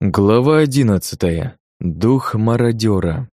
Глава одиннадцатая. Дух мародера.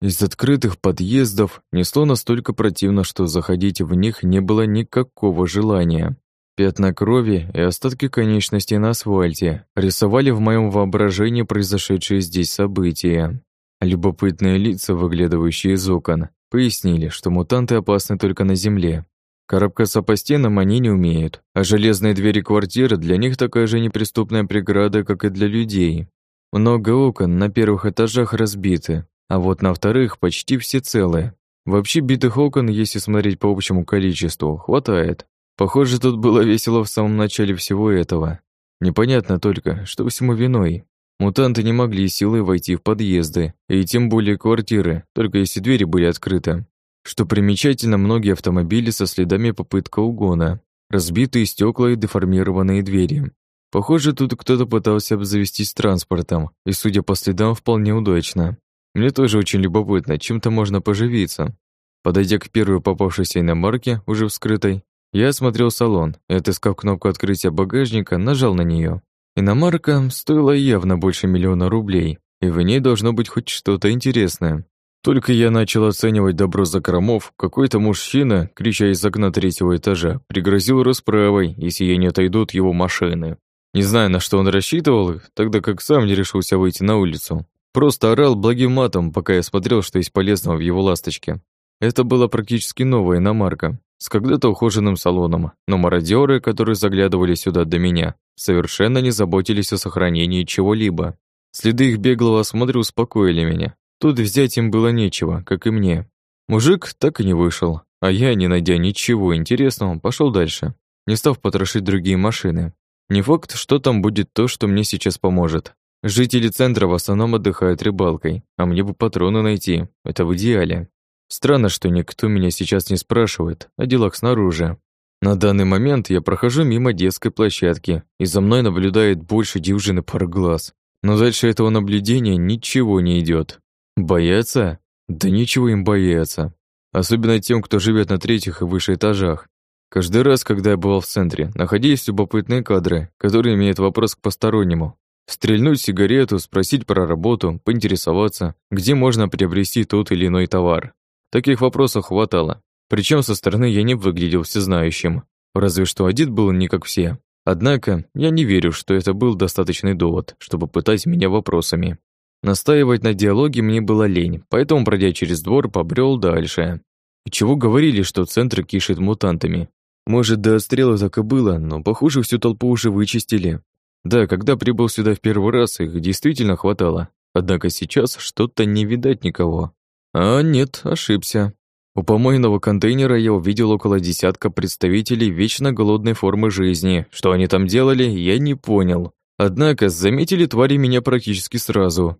Из открытых подъездов несло настолько противно, что заходить в них не было никакого желания. Пятна крови и остатки конечностей на асфальте рисовали в моем воображении произошедшие здесь события. Любопытные лица, выглядывающие из окон, пояснили, что мутанты опасны только на земле, Карабкаться по стенам они не умеют, а железные двери квартиры для них такая же неприступная преграда, как и для людей. Много окон на первых этажах разбиты, а вот на вторых почти все целые. Вообще битых окон, если смотреть по общему количеству, хватает. Похоже, тут было весело в самом начале всего этого. Непонятно только, что всему виной. Мутанты не могли силой войти в подъезды, и тем более квартиры, только если двери были открыты. Что примечательно, многие автомобили со следами попытка угона, разбитые стекла и деформированные двери. Похоже, тут кто-то пытался обзавестись транспортом, и, судя по следам, вполне удачно. Мне тоже очень любопытно, чем-то можно поживиться. Подойдя к первой попавшейся иномарке, уже вскрытой, я осмотрел салон и, отыскав кнопку открытия багажника, нажал на нее. Иномарка стоила явно больше миллиона рублей, и в ней должно быть хоть что-то интересное. Только я начал оценивать добро за кромов, какой-то мужчина, крича из окна третьего этажа, пригрозил расправой, если я не отойдут его машины. Не знаю, на что он рассчитывал, тогда как сам не решился выйти на улицу. Просто орал благим матом, пока я смотрел, что есть полезного в его ласточке. Это была практически новая иномарка, с когда-то ухоженным салоном, но мародеры, которые заглядывали сюда до меня, совершенно не заботились о сохранении чего-либо. Следы их беглого осмотра успокоили меня, Тут взять им было нечего, как и мне. Мужик так и не вышел, а я, не найдя ничего интересного, пошел дальше, не став потрошить другие машины. Не факт, что там будет то, что мне сейчас поможет. Жители центра в основном отдыхают рыбалкой, а мне бы патроны найти, это в идеале. Странно, что никто меня сейчас не спрашивает о делах снаружи. На данный момент я прохожу мимо детской площадки, и за мной наблюдает больше дюжины пар глаз. Но дальше этого наблюдения ничего не идет. Бояться? Да ничего им бояться. Особенно тем, кто живет на третьих и выше этажах. Каждый раз, когда я бывал в центре, находились любопытные кадры, которые имеют вопрос к постороннему. Стрельнуть сигарету, спросить про работу, поинтересоваться, где можно приобрести тот или иной товар. Таких вопросов хватало. Причем со стороны я не выглядел всезнающим. Разве что одет был не как все. Однако я не верю, что это был достаточный довод, чтобы пытать меня вопросами. Настаивать на диалоге мне было лень, поэтому, пройдя через двор, побрел дальше. И чего говорили, что центр кишит мутантами? Может, до отстрела так и было, но, похоже, всю толпу уже вычистили. Да, когда прибыл сюда в первый раз, их действительно хватало. Однако сейчас что-то не видать никого. А нет, ошибся. У помойного контейнера я увидел около десятка представителей вечно голодной формы жизни. Что они там делали, я не понял. Однако заметили твари меня практически сразу.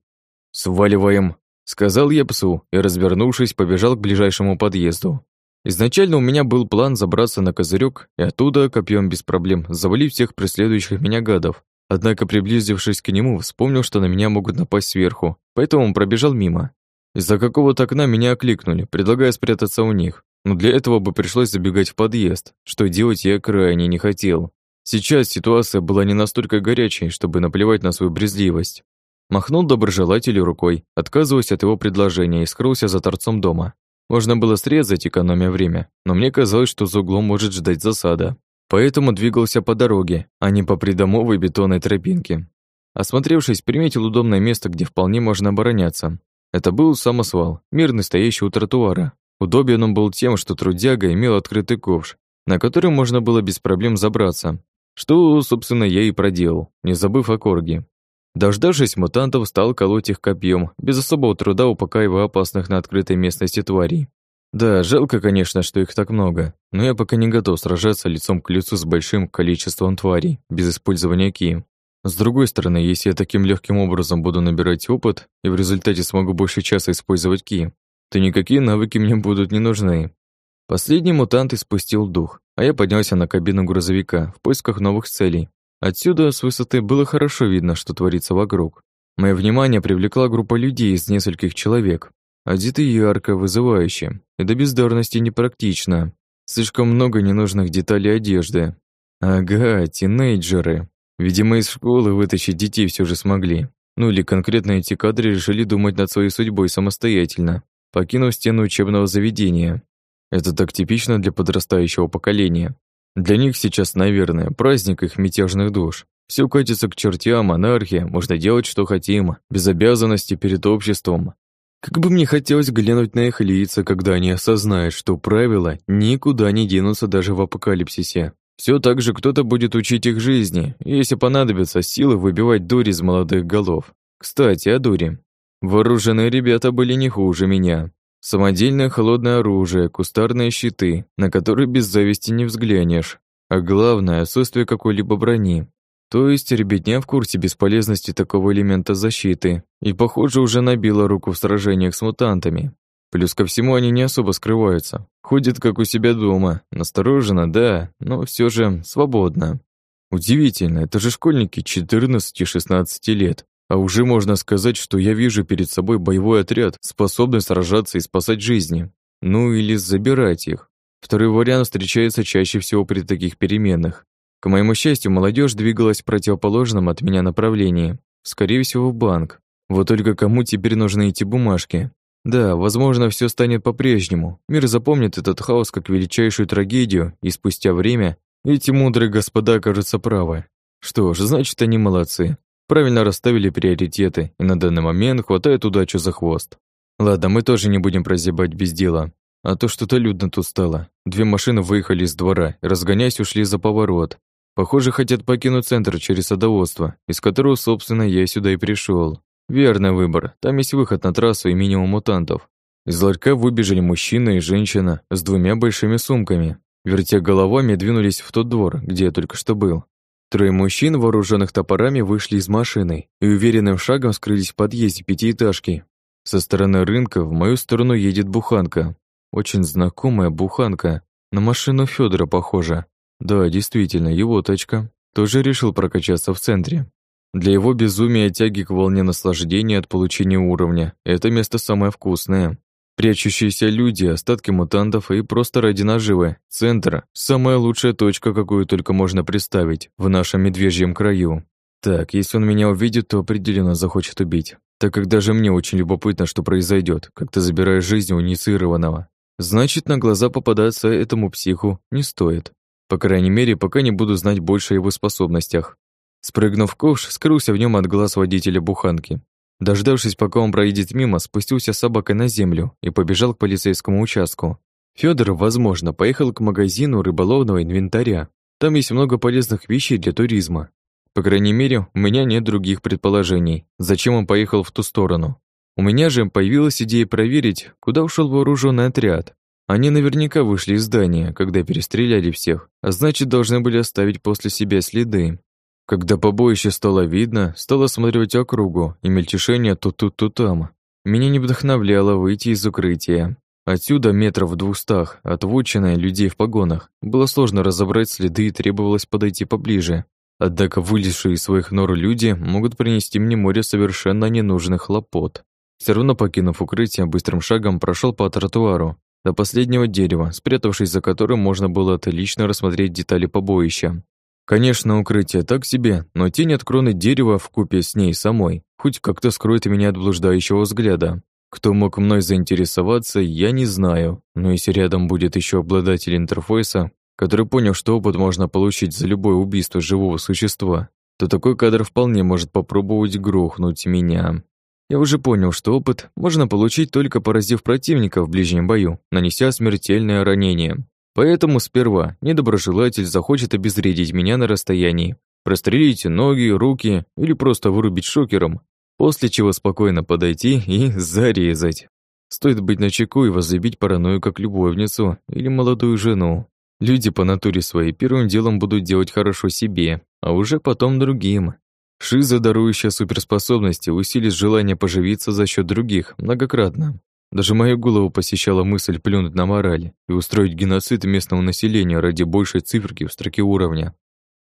«Сваливаем», — сказал я псу и, развернувшись, побежал к ближайшему подъезду. Изначально у меня был план забраться на козырек и оттуда, копьем без проблем, завалить всех преследующих меня гадов. Однако, приблизившись к нему, вспомнил, что на меня могут напасть сверху, поэтому пробежал мимо. Из-за какого-то окна меня окликнули, предлагая спрятаться у них. Но для этого бы пришлось забегать в подъезд, что делать я крайне не хотел. Сейчас ситуация была не настолько горячей, чтобы наплевать на свою брезгливость. Махнул доброжелателю рукой, отказываясь от его предложения и скрылся за торцом дома. Можно было срезать, экономя время, но мне казалось, что за углом может ждать засада. Поэтому двигался по дороге, а не по придомовой бетонной тропинке. Осмотревшись, приметил удобное место, где вполне можно обороняться. Это был самосвал, мирный стоящий у тротуара. Удобен он был тем, что трудяга имел открытый ковш, на который можно было без проблем забраться. Что, собственно, я и проделал, не забыв о корге. Дождавшись мутантов, стал колоть их копьем, без особого труда упокаивая опасных на открытой местности тварей. Да, жалко, конечно, что их так много, но я пока не готов сражаться лицом к лицу с большим количеством тварей, без использования ки. С другой стороны, если я таким легким образом буду набирать опыт и в результате смогу больше часа использовать ки, то никакие навыки мне будут не нужны. Последний мутант испустил дух, а я поднялся на кабину грузовика в поисках новых целей. Отсюда, с высоты, было хорошо видно, что творится вокруг. Мое внимание привлекла группа людей из нескольких человек, одеты ярко, вызывающе, и до бездарности непрактично. Слишком много ненужных деталей одежды. Ага, тинейджеры. Видимо, из школы вытащить детей все же смогли. Ну или конкретно эти кадры решили думать над своей судьбой самостоятельно, покинув стену учебного заведения. Это так типично для подрастающего поколения. Для них сейчас, наверное, праздник их мятежных душ. Все катится к чертям, анархия, можно делать, что хотим, без обязанностей перед обществом. Как бы мне хотелось глянуть на их лица, когда они осознают, что правила никуда не денутся даже в апокалипсисе. Все так же кто-то будет учить их жизни, если понадобится, силы выбивать дури из молодых голов. Кстати, о дури. Вооруженные ребята были не хуже меня. Самодельное холодное оружие, кустарные щиты, на которые без зависти не взглянешь. А главное, отсутствие какой-либо брони. То есть ребятня в курсе бесполезности такого элемента защиты и, похоже, уже набила руку в сражениях с мутантами. Плюс ко всему они не особо скрываются. Ходят как у себя дома, настороженно, да, но все же свободно. Удивительно, это же школьники 14-16 лет. А уже можно сказать, что я вижу перед собой боевой отряд, способный сражаться и спасать жизни. Ну или забирать их. Второй вариант встречается чаще всего при таких переменах. К моему счастью, молодежь двигалась в противоположном от меня направлении. Скорее всего, в банк. Вот только кому теперь нужны эти бумажки? Да, возможно, все станет по-прежнему. Мир запомнит этот хаос как величайшую трагедию, и спустя время эти мудрые господа окажутся правы. Что ж, значит, они молодцы. Правильно расставили приоритеты, и на данный момент хватает удачу за хвост. Ладно, мы тоже не будем прозябать без дела. А то что-то людно тут стало. Две машины выехали из двора, разгоняясь, ушли за поворот. Похоже, хотят покинуть центр через садоводство, из которого, собственно, я сюда и пришел. Верный выбор. Там есть выход на трассу и минимум мутантов. Из ларька выбежали мужчина и женщина с двумя большими сумками. Вертя головами, двинулись в тот двор, где я только что был. Трое мужчин, вооруженных топорами, вышли из машины и уверенным шагом скрылись в подъезде пятиэтажки. Со стороны рынка в мою сторону едет буханка. Очень знакомая буханка. На машину Федора похожа. Да, действительно, его тачка. Тоже решил прокачаться в центре. Для его безумия тяги к волне наслаждения от получения уровня это место самое вкусное. Прячущиеся люди, остатки мутантов и просто ради наживы. Центр – самая лучшая точка, какую только можно представить в нашем медвежьем краю. Так, если он меня увидит, то определенно захочет убить, так как даже мне очень любопытно, что произойдет, как ты забираешь жизнь у инициированного. Значит, на глаза попадаться этому психу не стоит. По крайней мере, пока не буду знать больше о его способностях. Спрыгнув ковш, скрылся в нем от глаз водителя буханки. Дождавшись, пока он проедет мимо, спустился с собакой на землю и побежал к полицейскому участку. Федор, возможно, поехал к магазину рыболовного инвентаря. Там есть много полезных вещей для туризма. По крайней мере, у меня нет других предположений, зачем он поехал в ту сторону. У меня же появилась идея проверить, куда ушел вооруженный отряд. Они наверняка вышли из здания, когда перестреляли всех, а значит, должны были оставить после себя следы. Когда побоище стало видно, стало осматривать округу, и мельтешение то тут, то там. Меня не вдохновляло выйти из укрытия. Отсюда, метров в двухстах, от людей в погонах, было сложно разобрать следы и требовалось подойти поближе. Однако вылезшие из своих нор люди могут принести мне море совершенно ненужных хлопот. Все равно, покинув укрытие, быстрым шагом прошел по тротуару, до последнего дерева, спрятавшись за которым можно было отлично рассмотреть детали побоища. Конечно, укрытие так себе, но тень от кроны дерева в купе с ней самой хоть как-то скроет меня от блуждающего взгляда. Кто мог мной заинтересоваться, я не знаю, но если рядом будет еще обладатель интерфейса, который понял, что опыт можно получить за любое убийство живого существа, то такой кадр вполне может попробовать грохнуть меня. Я уже понял, что опыт можно получить только поразив противника в ближнем бою, нанеся смертельное ранение. Поэтому сперва недоброжелатель захочет обезвредить меня на расстоянии, прострелить ноги, руки или просто вырубить шокером, после чего спокойно подойти и зарезать. Стоит быть начеку и возлюбить паранойю как любовницу или молодую жену. Люди по натуре своей первым делом будут делать хорошо себе, а уже потом другим. Шиза, дарующая суперспособности, усилит желание поживиться за счет других многократно. Даже мою голову посещала мысль плюнуть на мораль и устроить геноцид местного населения ради большей циферки в строке уровня.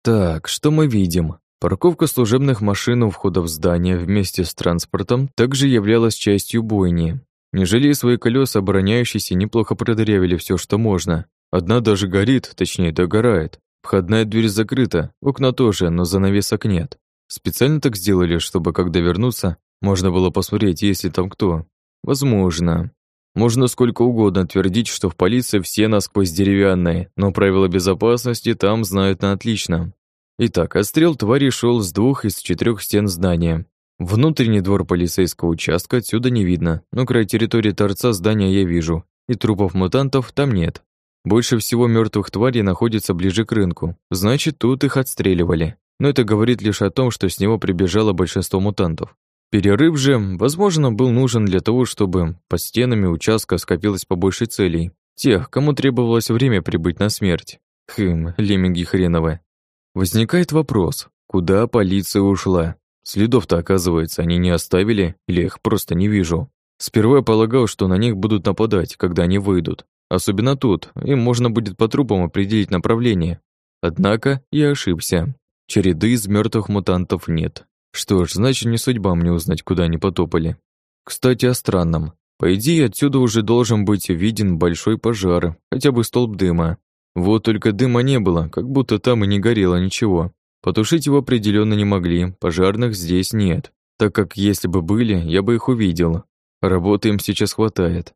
Так, что мы видим? Парковка служебных машин у входа в здание вместе с транспортом также являлась частью бойни. Не жалея свои колеса, обороняющиеся неплохо продырявили все, что можно. Одна даже горит, точнее догорает. Входная дверь закрыта, окна тоже, но занавесок нет. Специально так сделали, чтобы, когда вернуться, можно было посмотреть, есть ли там кто. Возможно. Можно сколько угодно твердить, что в полиции все насквозь деревянные, но правила безопасности там знают на отлично. Итак, отстрел твари шел с двух из четырех стен здания. Внутренний двор полицейского участка отсюда не видно, но край территории торца здания я вижу, и трупов мутантов там нет. Больше всего мертвых тварей находится ближе к рынку, значит, тут их отстреливали. Но это говорит лишь о том, что с него прибежало большинство мутантов. Перерыв же, возможно, был нужен для того, чтобы под стенами участка скопилось побольше целей. Тех, кому требовалось время прибыть на смерть. Хм, лемминги хреновы. Возникает вопрос, куда полиция ушла? Следов-то, оказывается, они не оставили, или их просто не вижу. Сперва я полагал, что на них будут нападать, когда они выйдут. Особенно тут, им можно будет по трупам определить направление. Однако я ошибся. Череды из мертвых мутантов нет. Что ж, значит, не судьба мне узнать, куда они потопали. Кстати, о странном. По идее, отсюда уже должен быть виден большой пожар, хотя бы столб дыма. Вот только дыма не было, как будто там и не горело ничего. Потушить его определенно не могли, пожарных здесь нет, так как если бы были, я бы их увидел. Работы им сейчас хватает.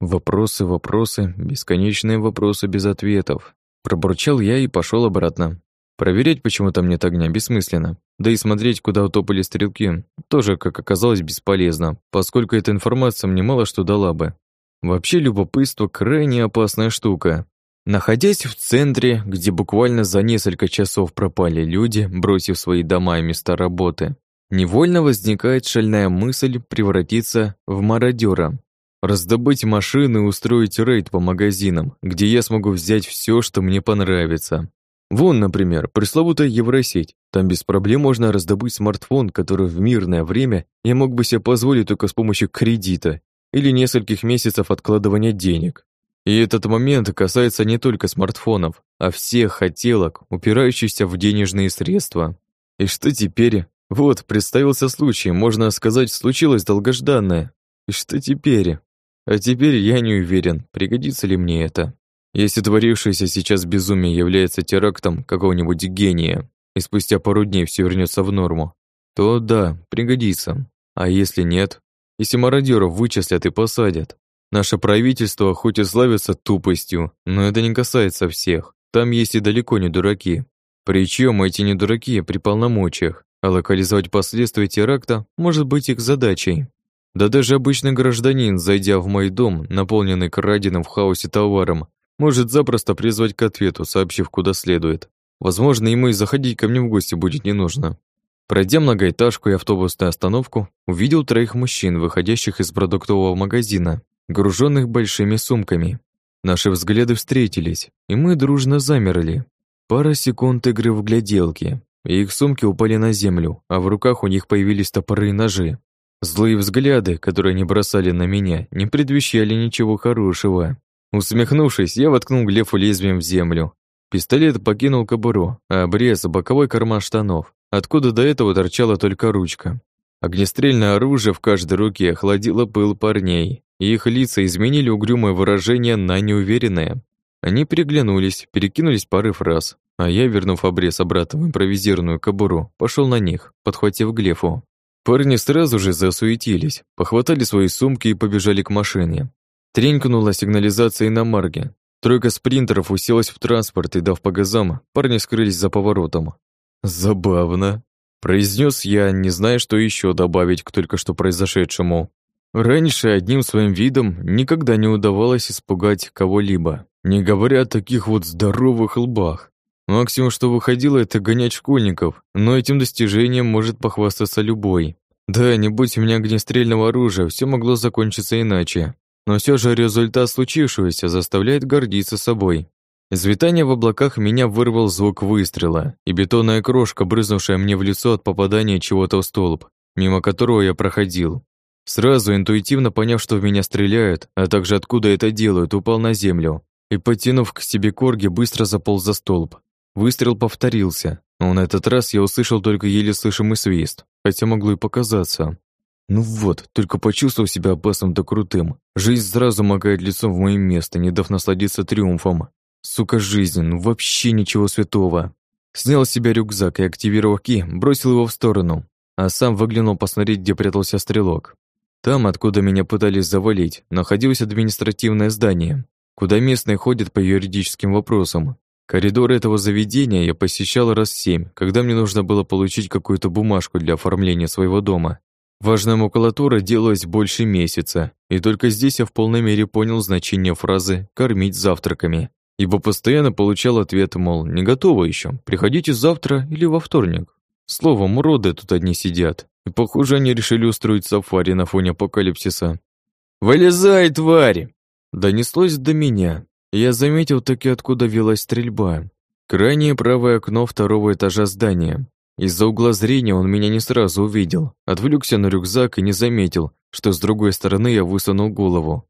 Вопросы, вопросы, бесконечные вопросы без ответов. Пробурчал я и пошел обратно. Проверять, почему там нет огня, бессмысленно. Да и смотреть, куда утопали стрелки, тоже, как оказалось, бесполезно, поскольку эта информация мне мало что дала бы. Вообще любопытство крайне опасная штука. Находясь в центре, где буквально за несколько часов пропали люди, бросив свои дома и места работы, невольно возникает шальная мысль превратиться в мародера, раздобыть машины и устроить рейд по магазинам, где я смогу взять все, что мне понравится. Вон, например, пресловутая Евросеть. Там без проблем можно раздобыть смартфон, который в мирное время я мог бы себе позволить только с помощью кредита или нескольких месяцев откладывания денег. И этот момент касается не только смартфонов, а всех хотелок, упирающихся в денежные средства. И что теперь? Вот, представился случай, можно сказать, случилось долгожданное. И что теперь? А теперь я не уверен, пригодится ли мне это. Если творившееся сейчас безумие является терактом какого-нибудь гения, и спустя пару дней все вернется в норму, то да, пригодится. А если нет? Если мародеров вычислят и посадят? Наше правительство хоть и славится тупостью, но это не касается всех. Там есть и далеко не дураки. Причем эти не дураки при полномочиях, а локализовать последствия теракта может быть их задачей. Да даже обычный гражданин, зайдя в мой дом, наполненный краденым в хаосе товаром, может запросто призвать к ответу, сообщив, куда следует. Возможно, ему и заходить ко мне в гости будет не нужно. Пройдя многоэтажку и автобусную остановку, увидел троих мужчин, выходящих из продуктового магазина, груженных большими сумками. Наши взгляды встретились, и мы дружно замерли. Пара секунд игры в гляделки, и их сумки упали на землю, а в руках у них появились топоры и ножи. Злые взгляды, которые они бросали на меня, не предвещали ничего хорошего. Усмехнувшись, я воткнул глефу лезвием в землю. Пистолет покинул кобуру, а обрез — боковой карман штанов, откуда до этого торчала только ручка. Огнестрельное оружие в каждой руке охладило пыл парней, и их лица изменили угрюмое выражение на неуверенное. Они переглянулись, перекинулись пары фраз, а я, вернув обрез обратно в импровизированную кобуру, пошел на них, подхватив глефу. Парни сразу же засуетились, похватали свои сумки и побежали к машине. Тренькнула сигнализация на марге. Тройка спринтеров уселась в транспорт и, дав по газам, парни скрылись за поворотом. «Забавно», — произнес я, не зная, что еще добавить к только что произошедшему. Раньше одним своим видом никогда не удавалось испугать кого-либо, не говоря о таких вот здоровых лбах. Максимум, что выходило, это гонять школьников, но этим достижением может похвастаться любой. Да, не будь у меня огнестрельного оружия, все могло закончиться иначе. Но все же результат случившегося заставляет гордиться собой. Из витания в облаках меня вырвал звук выстрела, и бетонная крошка, брызнувшая мне в лицо от попадания чего-то в столб, мимо которого я проходил. Сразу интуитивно поняв, что в меня стреляют, а также откуда это делают, упал на землю и, подтянув к себе корги, быстро заполз за столб. Выстрел повторился, но на этот раз я услышал только еле слышимый свист, хотя могло и показаться. Ну вот, только почувствовал себя опасным да крутым. Жизнь сразу макает лицом в мое место, не дав насладиться триумфом. Сука, жизнь, ну вообще ничего святого. Снял с себя рюкзак и, активировав ки, бросил его в сторону, а сам выглянул посмотреть, где прятался стрелок. Там, откуда меня пытались завалить, находилось административное здание, куда местные ходят по юридическим вопросам. Коридоры этого заведения я посещал раз семь, когда мне нужно было получить какую-то бумажку для оформления своего дома. Важная макулатура делалась больше месяца, и только здесь я в полной мере понял значение фразы «кормить завтраками», ибо постоянно получал ответ, мол, не готово еще, приходите завтра или во вторник. Словом, уроды тут одни сидят, и, похоже, они решили устроить сафари на фоне апокалипсиса. «Вылезай, тварь!» Донеслось до меня. Я заметил таки, откуда велась стрельба. Крайнее правое окно второго этажа здания. Из-за угла зрения он меня не сразу увидел, отвлекся на рюкзак и не заметил, что с другой стороны я высунул голову.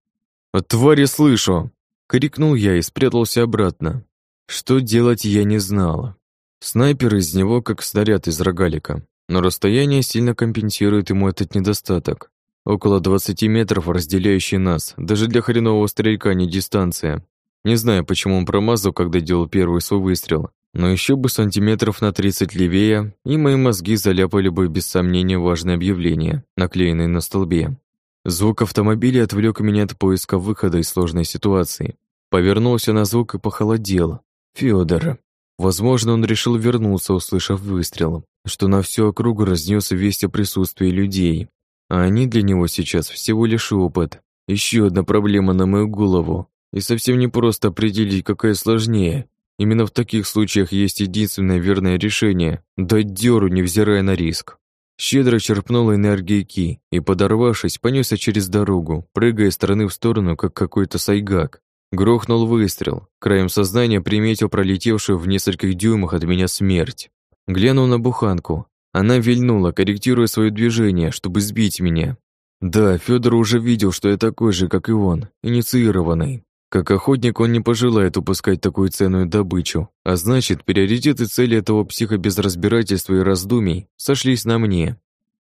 «От твари слышу!» — крикнул я и спрятался обратно. Что делать я не знала. Снайпер из него как снаряд из рогалика, но расстояние сильно компенсирует ему этот недостаток. Около 20 метров, разделяющие нас, даже для хренового стрелька не дистанция. Не знаю, почему он промазал, когда делал первый свой выстрел, но еще бы сантиметров на 30 левее, и мои мозги заляпали бы без сомнения важное объявление, наклеенное на столбе. Звук автомобиля отвлек меня от поиска выхода из сложной ситуации. Повернулся на звук и похолодел. Федор. Возможно, он решил вернуться, услышав выстрел, что на всю округу разнесся весть о присутствии людей. А они для него сейчас всего лишь опыт. Еще одна проблема на мою голову. И совсем не просто определить, какая сложнее. Именно в таких случаях есть единственное верное решение – дать дёру, невзирая на риск. Щедро черпнул энергии Ки и, подорвавшись, понесся через дорогу, прыгая из стороны в сторону, как какой-то сайгак. Грохнул выстрел. Краем сознания приметил пролетевшую в нескольких дюймах от меня смерть. Глянул на буханку. Она вильнула, корректируя свое движение, чтобы сбить меня. Да, Федор уже видел, что я такой же, как и он, инициированный. Как охотник он не пожелает упускать такую ценную добычу, а значит, приоритеты цели этого психа без разбирательства и раздумий сошлись на мне.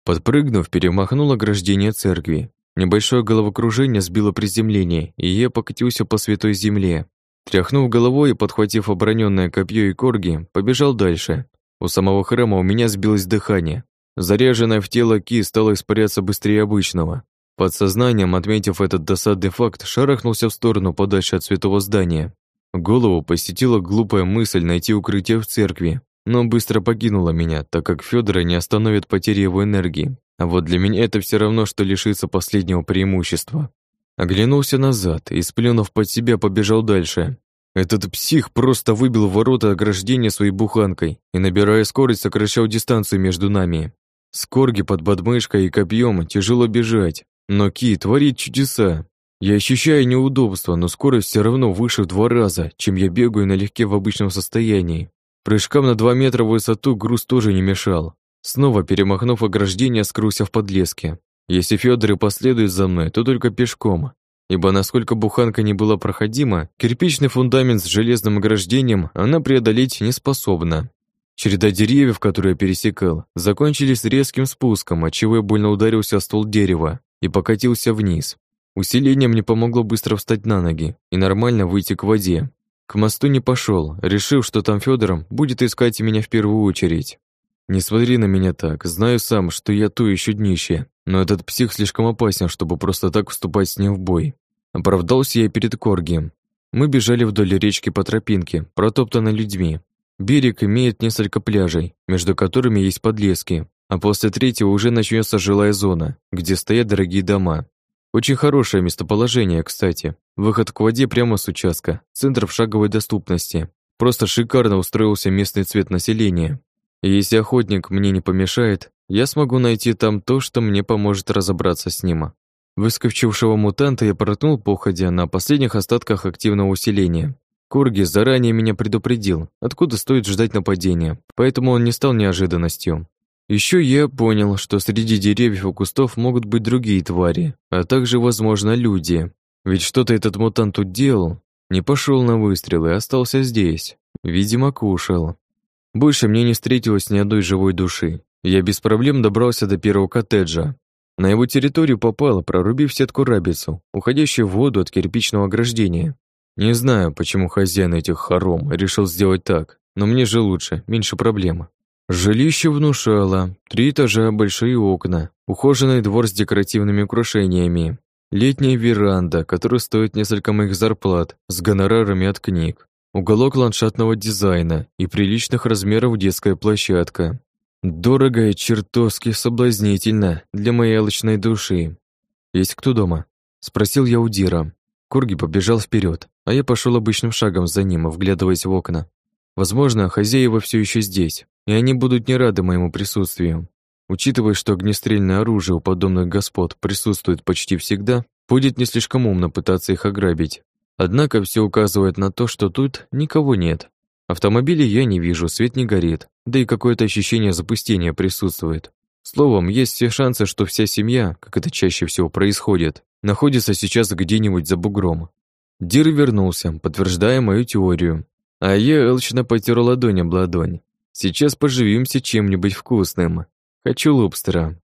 Подпрыгнув, перемахнул ограждение церкви, Небольшое головокружение сбило приземление, и я покатился по святой земле. Тряхнув головой и подхватив обороненное копье и корги, побежал дальше. У самого храма у меня сбилось дыхание. Заряженная в тело ки стала испаряться быстрее обычного. Подсознанием, отметив этот досадный факт, шарахнулся в сторону подальше от святого здания. Голову посетила глупая мысль найти укрытие в церкви, но быстро покинула меня, так как Федора не остановит потери его энергии. А вот для меня это все равно, что лишиться последнего преимущества. Оглянулся назад и, сплюнув под себя, побежал дальше. Этот псих просто выбил ворота ограждения своей буханкой и, набирая скорость, сокращал дистанцию между нами. С корги под подмышкой и копьем тяжело бежать, но Ки творит чудеса. Я ощущаю неудобство, но скорость все равно выше в два раза, чем я бегаю налегке в обычном состоянии. Прыжкам на два метра в высоту груз тоже не мешал. Снова перемахнув ограждение, скрылся в подлеске. Если Федор и последует за мной, то только пешком, ибо насколько буханка не была проходима, кирпичный фундамент с железным ограждением она преодолеть не способна. Череда деревьев, которые я пересекал, закончились резким спуском, отчего я больно ударился о ствол дерева и покатился вниз. Усиление мне помогло быстро встать на ноги и нормально выйти к воде. К мосту не пошел, решив, что там Федором будет искать меня в первую очередь. Не смотри на меня так, знаю сам, что я то еще днище, но этот псих слишком опасен, чтобы просто так вступать с ним в бой. Оправдался я перед Коргием. Мы бежали вдоль речки по тропинке, протоптанной людьми. Берег имеет несколько пляжей, между которыми есть подлески, а после третьего уже начнется жилая зона, где стоят дорогие дома. Очень хорошее местоположение, кстати. Выход к воде прямо с участка, центр в шаговой доступности. Просто шикарно устроился местный цвет населения. И если охотник мне не помешает, я смогу найти там то, что мне поможет разобраться с ним. Выскочившего мутанта я проткнул походя на последних остатках активного усиления. Курги заранее меня предупредил, откуда стоит ждать нападения, поэтому он не стал неожиданностью. Еще я понял, что среди деревьев и кустов могут быть другие твари, а также, возможно, люди. Ведь что-то этот мутант тут делал, не пошел на выстрел и остался здесь. Видимо, кушал. Больше мне не встретилось ни одной живой души. Я без проблем добрался до первого коттеджа. На его территорию попало, прорубив сетку рабицу, уходящую в воду от кирпичного ограждения. Не знаю, почему хозяин этих хором решил сделать так, но мне же лучше, меньше проблем. Жилище внушало. Три этажа, большие окна, ухоженный двор с декоративными украшениями, летняя веранда, которая стоит несколько моих зарплат, с гонорарами от книг, уголок ландшафтного дизайна и приличных размеров детская площадка. Дорого и чертовски соблазнительно для моей алчной души. «Есть кто дома?» — спросил я у Дира. Курги побежал вперед, а я пошел обычным шагом за ним, вглядываясь в окна. Возможно, хозяева все еще здесь, и они будут не рады моему присутствию. Учитывая, что огнестрельное оружие у подобных господ присутствует почти всегда, будет не слишком умно пытаться их ограбить. Однако все указывает на то, что тут никого нет. Автомобилей я не вижу, свет не горит, да и какое-то ощущение запустения присутствует. Словом, есть все шансы, что вся семья, как это чаще всего происходит, находится сейчас где-нибудь за бугром. Дир вернулся, подтверждая мою теорию. А я алчно потер ладонь об ладонь. Сейчас поживимся чем-нибудь вкусным. Хочу лобстера.